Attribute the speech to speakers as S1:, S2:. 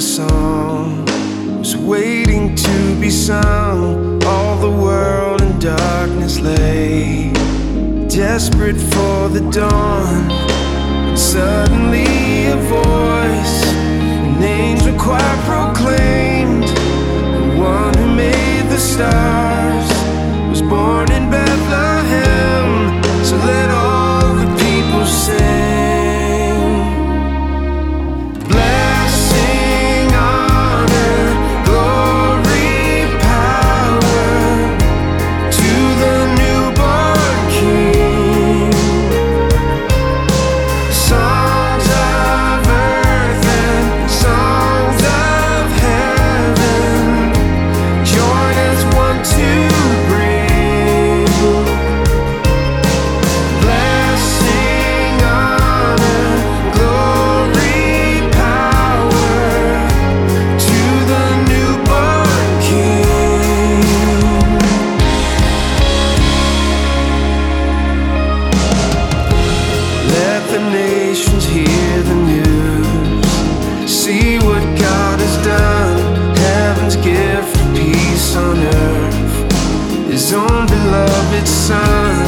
S1: a song was waiting to be sung. All the world in darkness lay, desperate for the dawn. Suddenly a voice, an angel choir proclaimed, soon beloved son.